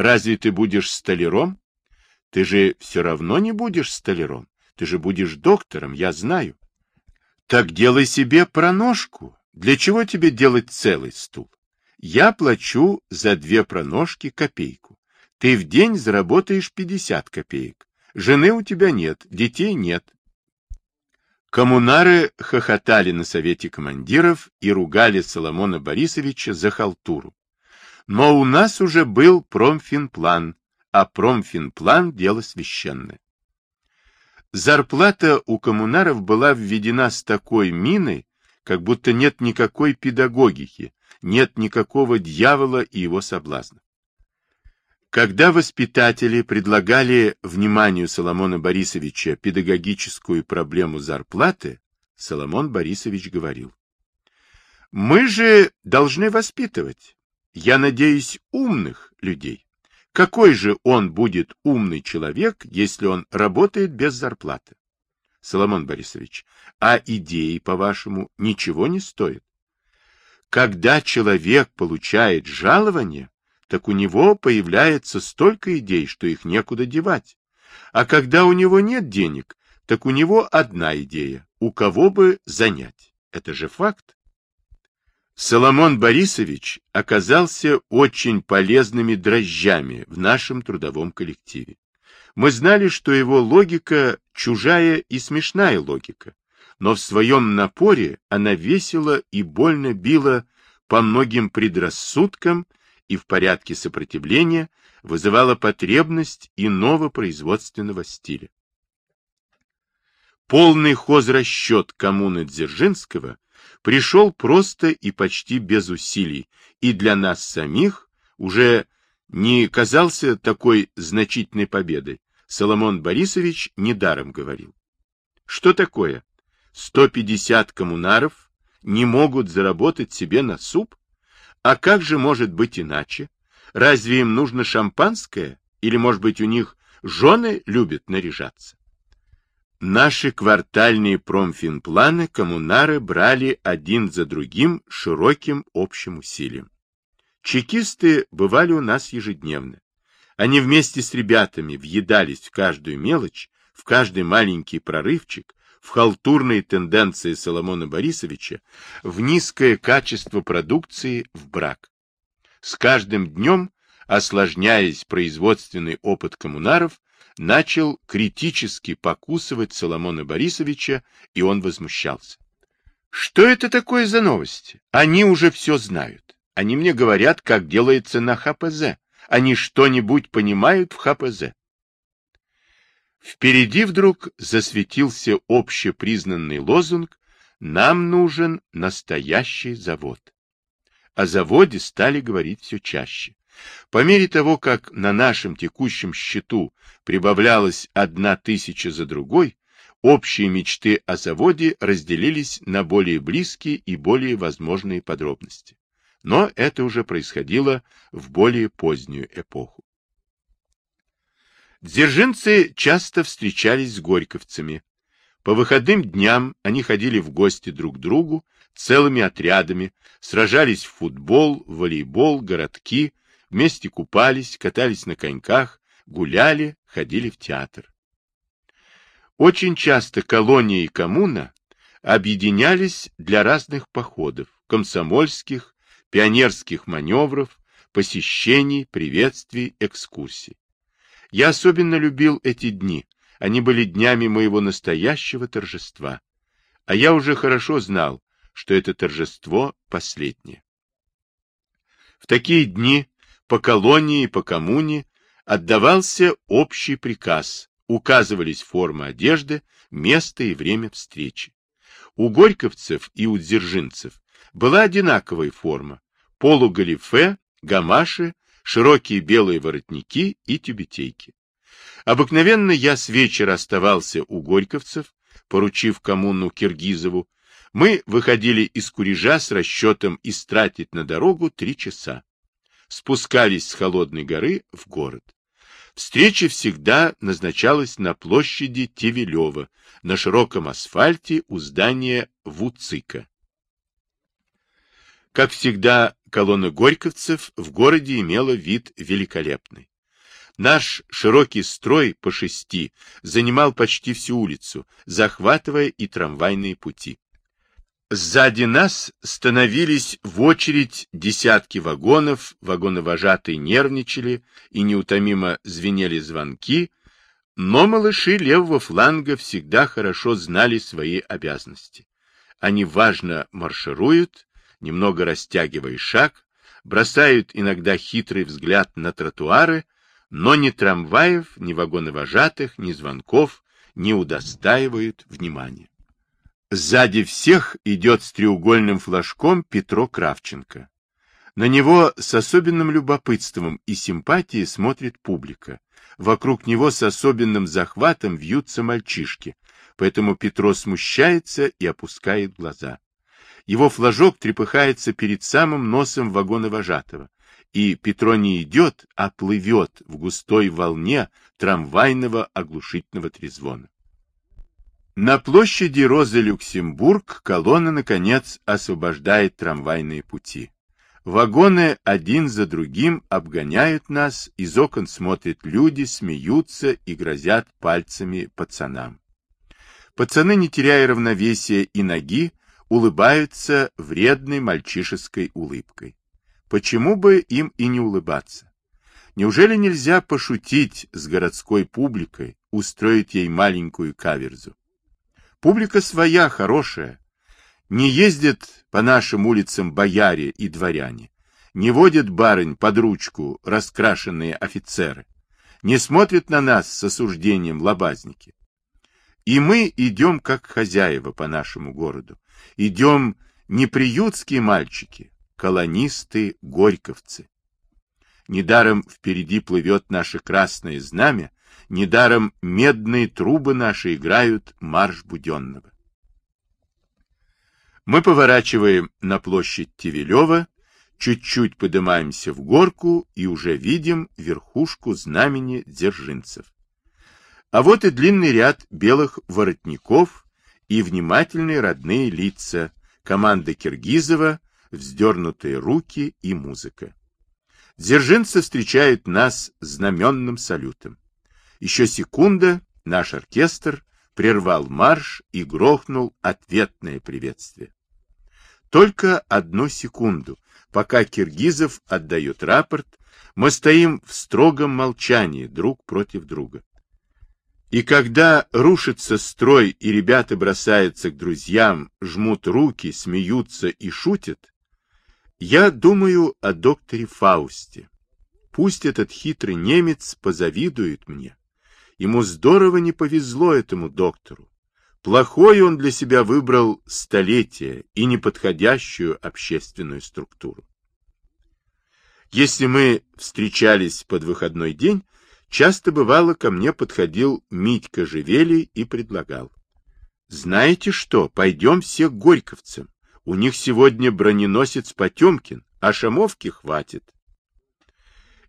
Разве ты будешь столяром? Ты же все равно не будешь столяром. Ты же будешь доктором, я знаю. Так делай себе проножку. Для чего тебе делать целый стул? Я плачу за две проножки копейку. Ты в день заработаешь 50 копеек. Жены у тебя нет, детей нет. Коммунары хохотали на совете командиров и ругали Соломона Борисовича за халтуру. Но у нас уже был промфинплан, а промфинплан – дело священное. Зарплата у коммунаров была введена с такой миной, как будто нет никакой педагогики, нет никакого дьявола и его соблазна. Когда воспитатели предлагали вниманию Соломона Борисовича педагогическую проблему зарплаты, Соломон Борисович говорил, «Мы же должны воспитывать, я надеюсь, умных людей. Какой же он будет умный человек, если он работает без зарплаты? Соломон Борисович, а идеи, по-вашему, ничего не стоят? Когда человек получает жалование, так у него появляется столько идей, что их некуда девать. А когда у него нет денег, так у него одна идея – у кого бы занять. Это же факт. Соломон Борисович оказался очень полезными дрожжами в нашем трудовом коллективе. Мы знали, что его логика чужая и смешная логика, но в своем напоре она весело и больно била по многим предрассудкам и в порядке сопротивления вызывала потребность иного производственного стиля. Полный хозрасчет коммуны Дзержинского – пришел просто и почти без усилий, и для нас самих уже не казался такой значительной победой. Соломон Борисович недаром говорил. Что такое? 150 коммунаров не могут заработать себе на суп? А как же может быть иначе? Разве им нужно шампанское? Или, может быть, у них жены любят наряжаться? Наши квартальные промфинпланы коммунары брали один за другим широким общим усилием. Чекисты бывали у нас ежедневно. Они вместе с ребятами въедались в каждую мелочь, в каждый маленький прорывчик, в халтурные тенденции Соломона Борисовича, в низкое качество продукции, в брак. С каждым днем, осложняясь производственный опыт коммунаров, начал критически покусывать Соломона Борисовича, и он возмущался. Что это такое за новости? Они уже все знают. Они мне говорят, как делается на ХПЗ. Они что-нибудь понимают в ХПЗ. Впереди вдруг засветился общепризнанный лозунг «Нам нужен настоящий завод». О заводе стали говорить все чаще. По мере того, как на нашем текущем счету прибавлялась одна тысяча за другой, общие мечты о заводе разделились на более близкие и более возможные подробности. Но это уже происходило в более позднюю эпоху. Дзержинцы часто встречались с горьковцами. По выходным дням они ходили в гости друг к другу целыми отрядами, сражались в футбол, волейбол, городки, Вместе купались, катались на коньках, гуляли, ходили в театр. Очень часто колония и коммуна объединялись для разных походов, комсомольских, пионерских маневров, посещений, приветствий, экскурсий. Я особенно любил эти дни. Они были днями моего настоящего торжества. А я уже хорошо знал, что это торжество последнее. В такие дни по колонии и по коммуне отдавался общий приказ, указывались формы одежды, место и время встречи. У горьковцев и у дзержинцев была одинаковая форма – полугалифе, гамаши, широкие белые воротники и тюбетейки. Обыкновенно я с вечера оставался у горьковцев, поручив коммуну Киргизову. Мы выходили из Курежа с расчетом истратить на дорогу три часа спускались с холодной горы в город. Встреча всегда назначалась на площади Тевелева, на широком асфальте у здания ВУЦИКа. Как всегда, колонна горьковцев в городе имела вид великолепный. Наш широкий строй по шести занимал почти всю улицу, захватывая и трамвайные пути. Сзади нас становились в очередь десятки вагонов, вагоновожатые нервничали и неутомимо звенели звонки, но малыши левого фланга всегда хорошо знали свои обязанности. Они важно маршируют, немного растягивая шаг, бросают иногда хитрый взгляд на тротуары, но ни трамваев, ни вагоновожатых, ни звонков не удостаивают внимания. Сзади всех идет с треугольным флажком Петро Кравченко. На него с особенным любопытством и симпатией смотрит публика. Вокруг него с особенным захватом вьются мальчишки, поэтому Петро смущается и опускает глаза. Его флажок трепыхается перед самым носом вагона вожатого, и Петро не идет, а плывет в густой волне трамвайного оглушительного трезвона. На площади Розы Люксембург колонна, наконец, освобождает трамвайные пути. Вагоны один за другим обгоняют нас, из окон смотрят люди, смеются и грозят пальцами пацанам. Пацаны, не теряя равновесия и ноги, улыбаются вредной мальчишеской улыбкой. Почему бы им и не улыбаться? Неужели нельзя пошутить с городской публикой, устроить ей маленькую каверзу? Публика своя, хорошая. Не ездят по нашим улицам бояре и дворяне. Не водят барынь под ручку раскрашенные офицеры. Не смотрят на нас с осуждением лобазники. И мы идем как хозяева по нашему городу. Идем не приютские мальчики, колонисты, горьковцы. Недаром впереди плывет наше красное знамя, Недаром медные трубы наши играют марш Буденного. Мы поворачиваем на площадь Тевелева, чуть-чуть поднимаемся в горку и уже видим верхушку знамени дзержинцев. А вот и длинный ряд белых воротников и внимательные родные лица, команда Киргизова, вздернутые руки и музыка. Дзержинцы встречают нас знаменным салютом. Еще секунда, наш оркестр прервал марш и грохнул ответное приветствие. Только одну секунду, пока Киргизов отдает рапорт, мы стоим в строгом молчании друг против друга. И когда рушится строй и ребята бросаются к друзьям, жмут руки, смеются и шутят, я думаю о докторе Фаусте. Пусть этот хитрый немец позавидует мне. Ему здорово не повезло этому доктору. Плохой он для себя выбрал столетие и неподходящую общественную структуру. Если мы встречались под выходной день, часто бывало ко мне подходил Митька Живелий и предлагал. Знаете что, пойдем все к Горьковцам. У них сегодня броненосец Потемкин, а шамовки хватит.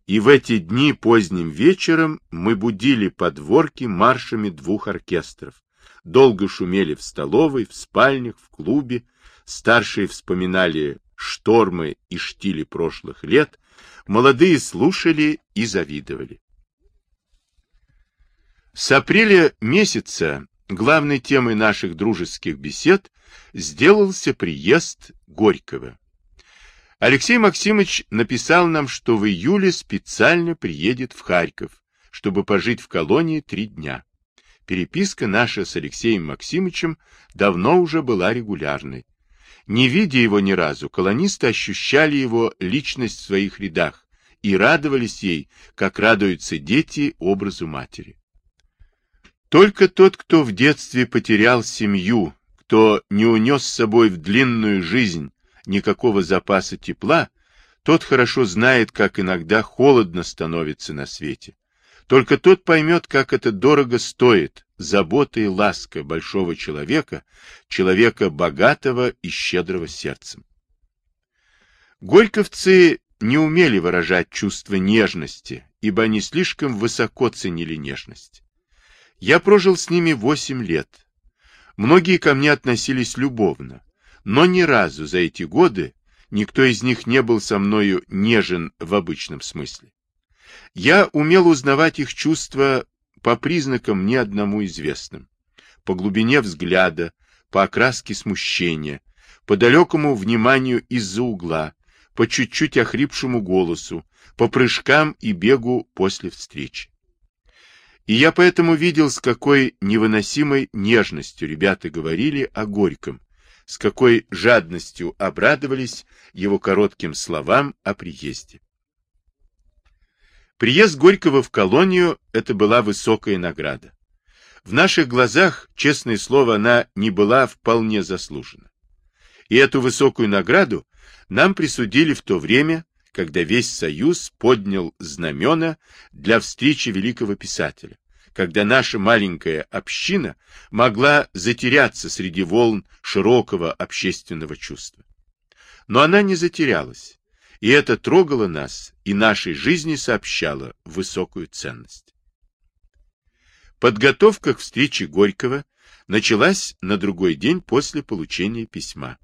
И в эти дни поздним вечером мы будили подворки маршами двух оркестров. Долго шумели в столовой, в спальнях, в клубе. Старшие вспоминали штормы и штили прошлых лет. Молодые слушали и завидовали. С апреля месяца главной темой наших дружеских бесед сделался приезд Горького. Алексей Максимович написал нам, что в июле специально приедет в Харьков, чтобы пожить в колонии три дня. Переписка наша с Алексеем Максимовичем давно уже была регулярной. Не видя его ни разу, колонисты ощущали его личность в своих рядах и радовались ей, как радуются дети образу матери. Только тот, кто в детстве потерял семью, кто не унес с собой в длинную жизнь никакого запаса тепла, тот хорошо знает, как иногда холодно становится на свете. Только тот поймет, как это дорого стоит, забота и ласка большого человека, человека богатого и щедрого сердцем. Горьковцы не умели выражать чувство нежности, ибо они слишком высоко ценили нежность. Я прожил с ними восемь лет. Многие ко мне относились любовно, но ни разу за эти годы никто из них не был со мною нежен в обычном смысле. Я умел узнавать их чувства по признакам не одному известным. По глубине взгляда, по окраске смущения, по далекому вниманию из-за угла, по чуть-чуть охрипшему голосу, по прыжкам и бегу после встречи. И я поэтому видел, с какой невыносимой нежностью ребята говорили о Горьком, с какой жадностью обрадовались его коротким словам о приезде. Приезд Горького в колонию – это была высокая награда. В наших глазах, честное слово, она не была вполне заслужена. И эту высокую награду нам присудили в то время, когда весь Союз поднял знамена для встречи великого писателя, когда наша маленькая община могла затеряться среди волн широкого общественного чувства. Но она не затерялась, и это трогало нас и нашей жизни сообщало высокую ценность. Подготовка к встрече Горького началась на другой день после получения письма.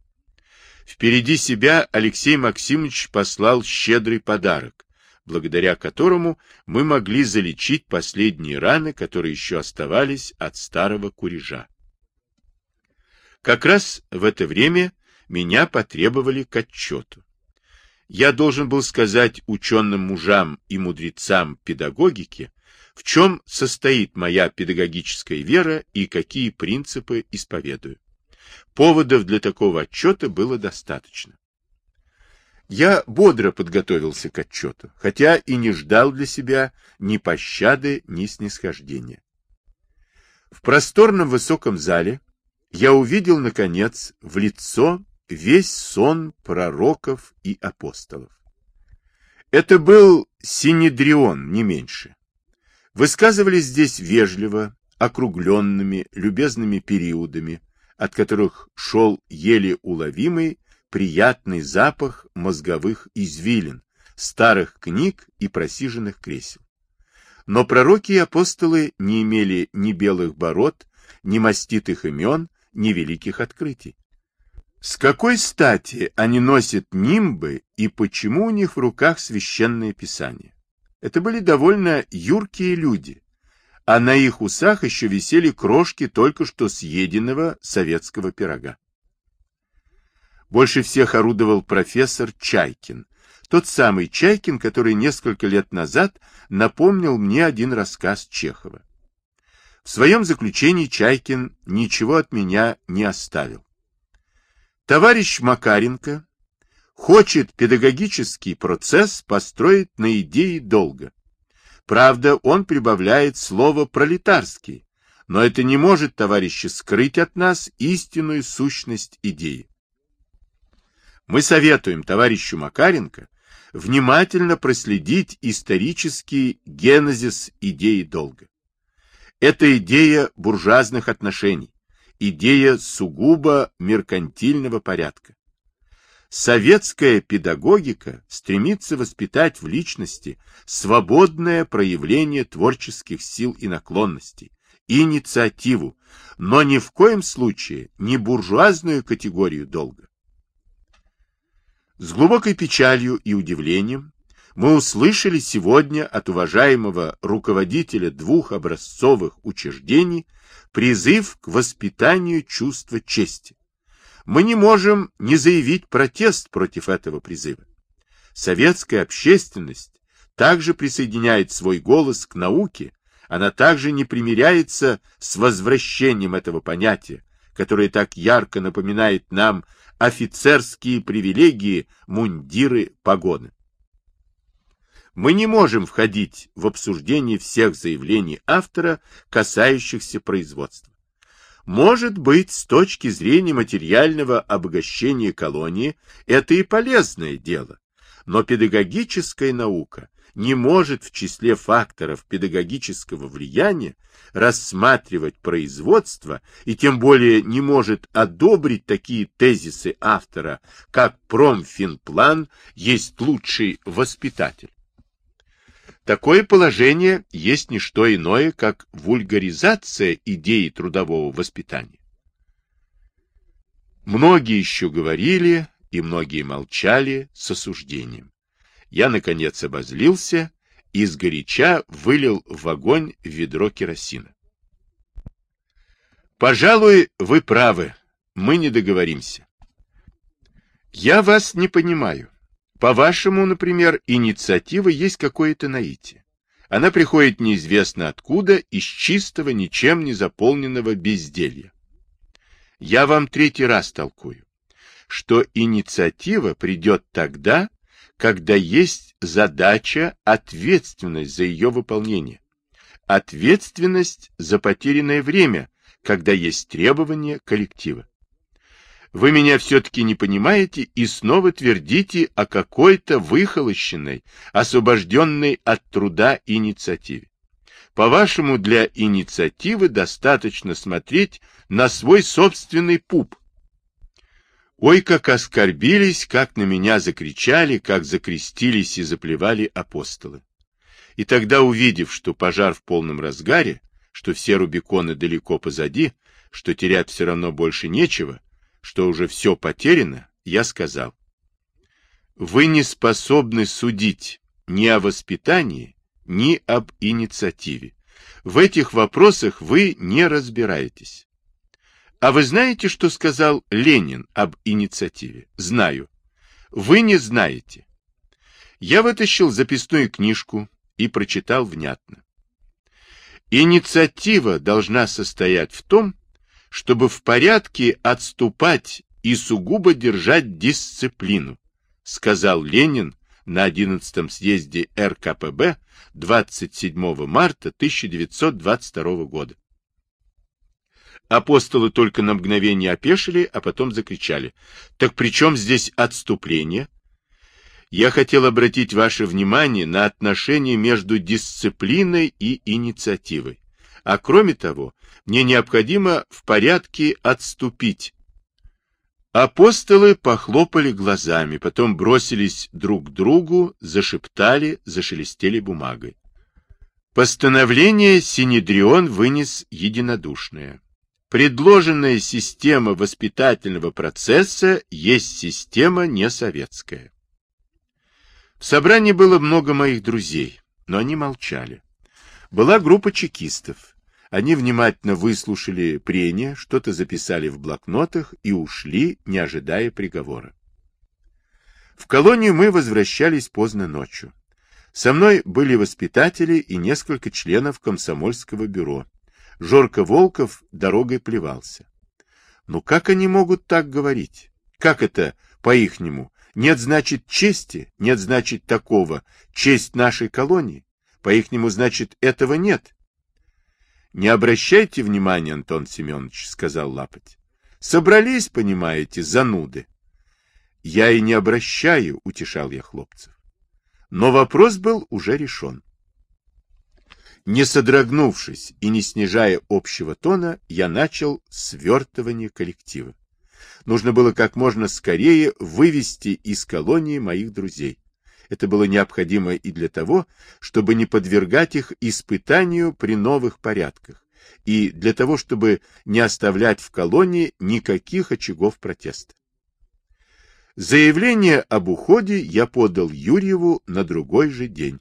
Впереди себя Алексей Максимович послал щедрый подарок, благодаря которому мы могли залечить последние раны, которые еще оставались от старого курежа. Как раз в это время меня потребовали к отчету. Я должен был сказать ученым мужам и мудрецам педагогики, в чем состоит моя педагогическая вера и какие принципы исповедую. Поводов для такого отчета было достаточно. Я бодро подготовился к отчету, хотя и не ждал для себя ни пощады, ни снисхождения. В просторном высоком зале я увидел, наконец, в лицо весь сон пророков и апостолов. Это был Синедрион, не меньше. Высказывались здесь вежливо, округленными, любезными периодами, от которых шел еле уловимый приятный запах мозговых извилин, старых книг и просиженных кресел. Но пророки и апостолы не имели ни белых бород, ни маститых имен, ни великих открытий. С какой стати они носят нимбы и почему у них в руках священное писание? Это были довольно юркие люди, а на их усах еще висели крошки только что съеденного советского пирога. Больше всех орудовал профессор Чайкин. Тот самый Чайкин, который несколько лет назад напомнил мне один рассказ Чехова. В своем заключении Чайкин ничего от меня не оставил. Товарищ Макаренко хочет педагогический процесс построить на идее долга. Правда, он прибавляет слово «пролетарский», но это не может, товарищи, скрыть от нас истинную сущность идеи. Мы советуем товарищу Макаренко внимательно проследить исторический генезис идеи долга. Это идея буржуазных отношений, идея сугубо меркантильного порядка. Советская педагогика стремится воспитать в личности свободное проявление творческих сил и наклонностей, инициативу, но ни в коем случае не буржуазную категорию долга. С глубокой печалью и удивлением мы услышали сегодня от уважаемого руководителя двух образцовых учреждений призыв к воспитанию чувства чести. Мы не можем не заявить протест против этого призыва. Советская общественность также присоединяет свой голос к науке, она также не примиряется с возвращением этого понятия, которое так ярко напоминает нам офицерские привилегии, мундиры, погоны. Мы не можем входить в обсуждение всех заявлений автора, касающихся производства. Может быть, с точки зрения материального обогащения колонии, это и полезное дело, но педагогическая наука не может в числе факторов педагогического влияния рассматривать производство и тем более не может одобрить такие тезисы автора, как промфинплан есть лучший воспитатель. Такое положение есть не что иное, как вульгаризация идеи трудового воспитания. Многие еще говорили, и многие молчали с осуждением я, наконец, обозлился и сгоряча вылил в огонь ведро керосина. Пожалуй, вы правы, мы не договоримся. Я вас не понимаю. По-вашему, например, инициатива есть какое-то наитие. Она приходит неизвестно откуда, из чистого, ничем не заполненного безделья. Я вам третий раз толкую, что инициатива придет тогда, когда есть задача, ответственность за ее выполнение. Ответственность за потерянное время, когда есть требования коллектива. Вы меня все-таки не понимаете и снова твердите о какой-то выхолощенной, освобожденной от труда инициативе. По-вашему, для инициативы достаточно смотреть на свой собственный пуп. Ой, как оскорбились, как на меня закричали, как закрестились и заплевали апостолы. И тогда, увидев, что пожар в полном разгаре, что все Рубиконы далеко позади, что терять все равно больше нечего, что уже все потеряно, я сказал, вы не способны судить ни о воспитании, ни об инициативе. В этих вопросах вы не разбираетесь. А вы знаете, что сказал Ленин об инициативе? Знаю. Вы не знаете. Я вытащил записную книжку и прочитал внятно. Инициатива должна состоять в том, чтобы в порядке отступать и сугубо держать дисциплину, сказал Ленин на 11 съезде РКПБ 27 марта 1922 года. Апостолы только на мгновение опешили, а потом закричали. Так при чем здесь отступление? я хотел обратить ваше внимание на отношение между дисциплиной и инициативой. А кроме того, мне необходимо в порядке отступить. Апостолы похлопали глазами, потом бросились друг к другу, зашептали, зашелестели бумагой. Постановление Синедрион вынес единодушное. Предложенная система воспитательного процесса есть система несоветская. В собрании было много моих друзей, но они молчали. Была группа чекистов. Они внимательно выслушали прения, что-то записали в блокнотах и ушли, не ожидая приговора. В колонию мы возвращались поздно ночью. Со мной были воспитатели и несколько членов комсомольского бюро. Жорко Волков дорогой плевался. Ну как они могут так говорить? Как это, по-ихнему, нет, значит, чести, нет, значит, такого. Честь нашей колонии. По-ихнему, значит, этого нет. Не обращайте внимания, Антон Семенович, сказал Лапоть. Собрались, понимаете, зануды. Я и не обращаю, утешал я хлопцев. Но вопрос был уже решен. Не содрогнувшись и не снижая общего тона, я начал свертывание коллектива. Нужно было как можно скорее вывести из колонии моих друзей. Это было необходимо и для того, чтобы не подвергать их испытанию при новых порядках, и для того, чтобы не оставлять в колонии никаких очагов протеста. Заявление об уходе я подал Юрьеву на другой же день.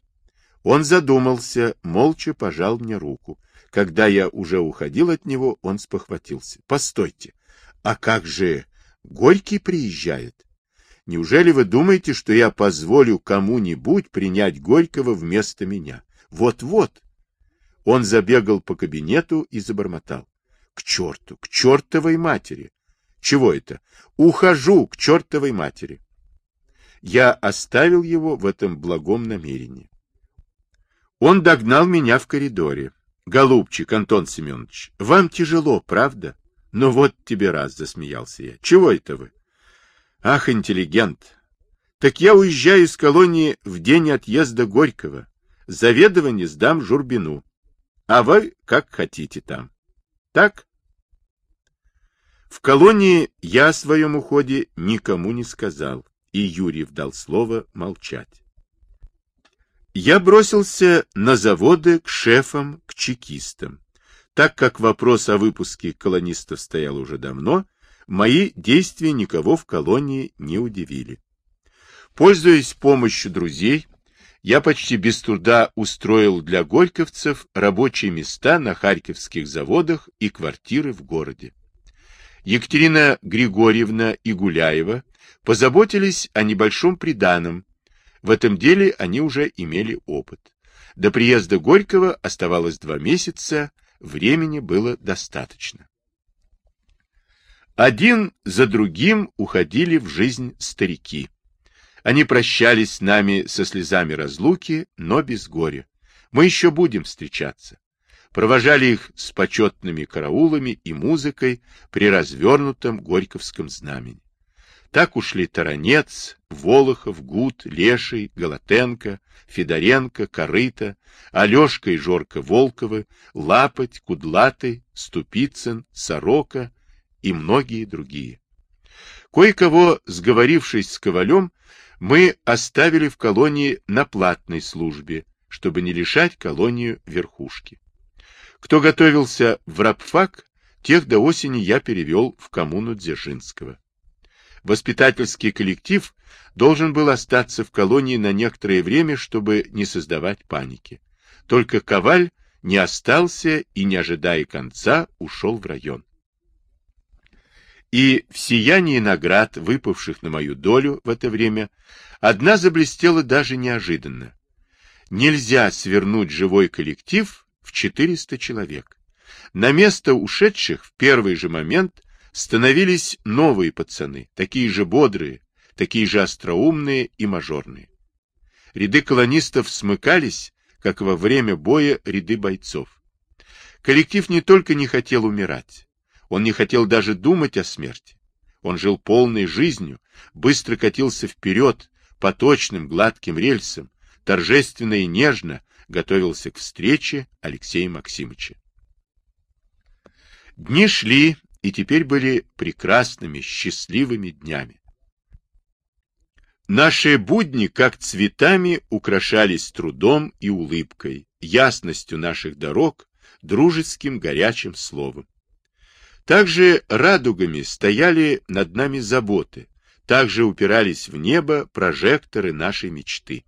Он задумался, молча пожал мне руку. Когда я уже уходил от него, он спохватился. — Постойте, а как же Горький приезжает. Неужели вы думаете, что я позволю кому-нибудь принять Горького вместо меня? Вот-вот. Он забегал по кабинету и забормотал. К черту, к чертовой матери. Чего это? Ухожу к чертовой матери. Я оставил его в этом благом намерении. Он догнал меня в коридоре. Голубчик, Антон Семенович, вам тяжело, правда? Ну вот тебе раз, засмеялся я. Чего это вы? Ах, интеллигент. Так я уезжаю из колонии в день отъезда Горького. Заведование сдам Журбину. А вы как хотите там. Так? В колонии я о своем уходе никому не сказал, и Юрьев дал слово молчать. Я бросился на заводы к шефам, к чекистам. Так как вопрос о выпуске колонистов стоял уже давно, мои действия никого в колонии не удивили. Пользуясь помощью друзей, я почти без труда устроил для горьковцев рабочие места на харьковских заводах и квартиры в городе. Екатерина Григорьевна и Гуляева позаботились о небольшом приданом. В этом деле они уже имели опыт. До приезда Горького оставалось два месяца, времени было достаточно. Один за другим уходили в жизнь старики. Они прощались с нами со слезами разлуки, но без горя. Мы еще будем встречаться. Провожали их с почетными караулами и музыкой при развернутом Горьковском знамени. Так ушли Таранец, Волохов, Гуд, Леший, Голотенко, Федоренко, Корыто, Алешка и Жорка Волковы, Лапоть, Кудлатый, Ступицын, Сорока и многие другие. Кое-кого, сговорившись с Ковалем, мы оставили в колонии на платной службе, чтобы не лишать колонию верхушки. Кто готовился в рабфак, тех до осени я перевел в коммуну Дзержинского. Воспитательский коллектив должен был остаться в колонии на некоторое время, чтобы не создавать паники. Только Коваль не остался и, не ожидая конца, ушел в район. И в сиянии наград, выпавших на мою долю в это время, одна заблестела даже неожиданно. Нельзя свернуть живой коллектив в 400 человек. На место ушедших в первый же момент становились новые пацаны, такие же бодрые, такие же остроумные и мажорные. Ряды колонистов смыкались, как во время боя ряды бойцов. Коллектив не только не хотел умирать, он не хотел даже думать о смерти. Он жил полной жизнью, быстро катился вперед по точным гладким рельсам, торжественно и нежно готовился к встрече Алексея Максимовича. Дни шли, и теперь были прекрасными, счастливыми днями. Наши будни, как цветами, украшались трудом и улыбкой, ясностью наших дорог, дружеским горячим словом. Также радугами стояли над нами заботы, также упирались в небо прожекторы нашей мечты.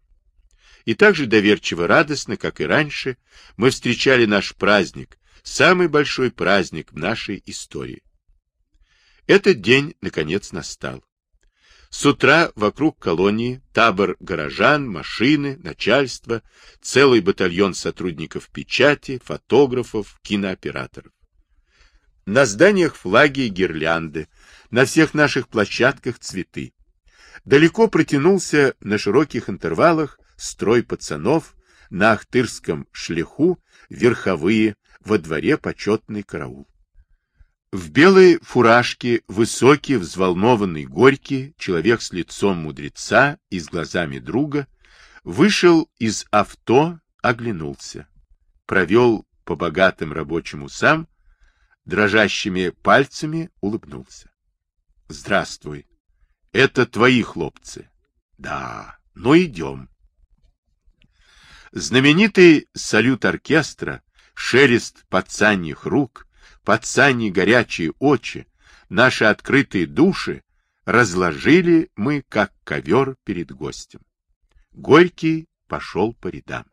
И так же доверчиво радостно, как и раньше, мы встречали наш праздник, самый большой праздник в нашей истории. Этот день, наконец, настал. С утра вокруг колонии табор горожан, машины, начальство, целый батальон сотрудников печати, фотографов, кинооператоров. На зданиях флаги и гирлянды, на всех наших площадках цветы. Далеко протянулся на широких интервалах строй пацанов, на Ахтырском шлиху верховые, во дворе почетный караул. В белой фуражке, высокий, взволнованный, горький, человек с лицом мудреца и с глазами друга, вышел из авто, оглянулся, провел по богатым рабочим усам, дрожащими пальцами улыбнулся. — Здравствуй. Это твои хлопцы. — Да, ну идем. Знаменитый салют оркестра, шелест пацаньих рук, пацаньи горячие очи, наши открытые души разложили мы, как ковер перед гостем. Горький пошел по рядам.